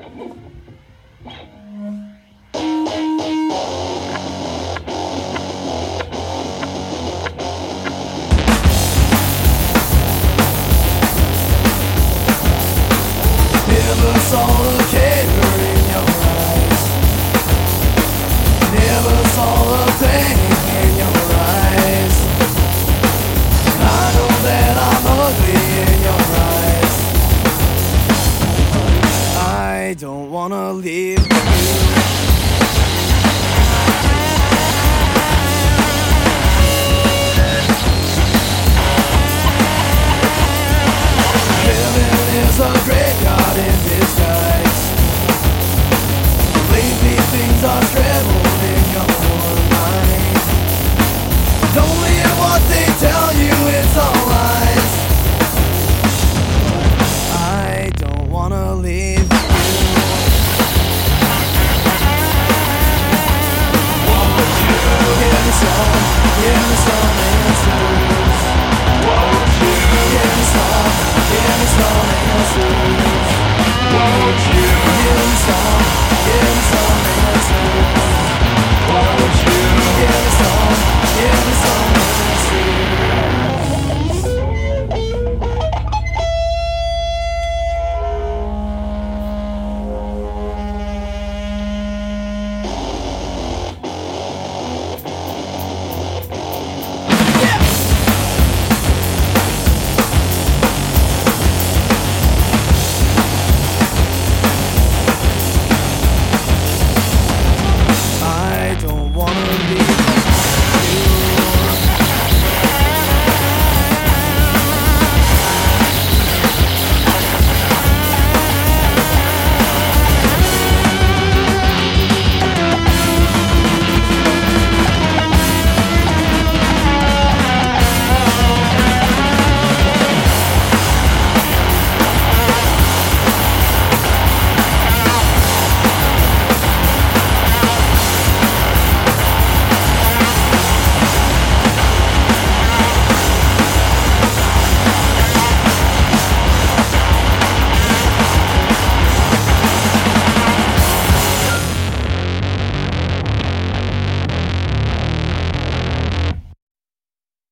Never saw the care in your eyes. Never saw the pain wanna leave. sun, hear the sun.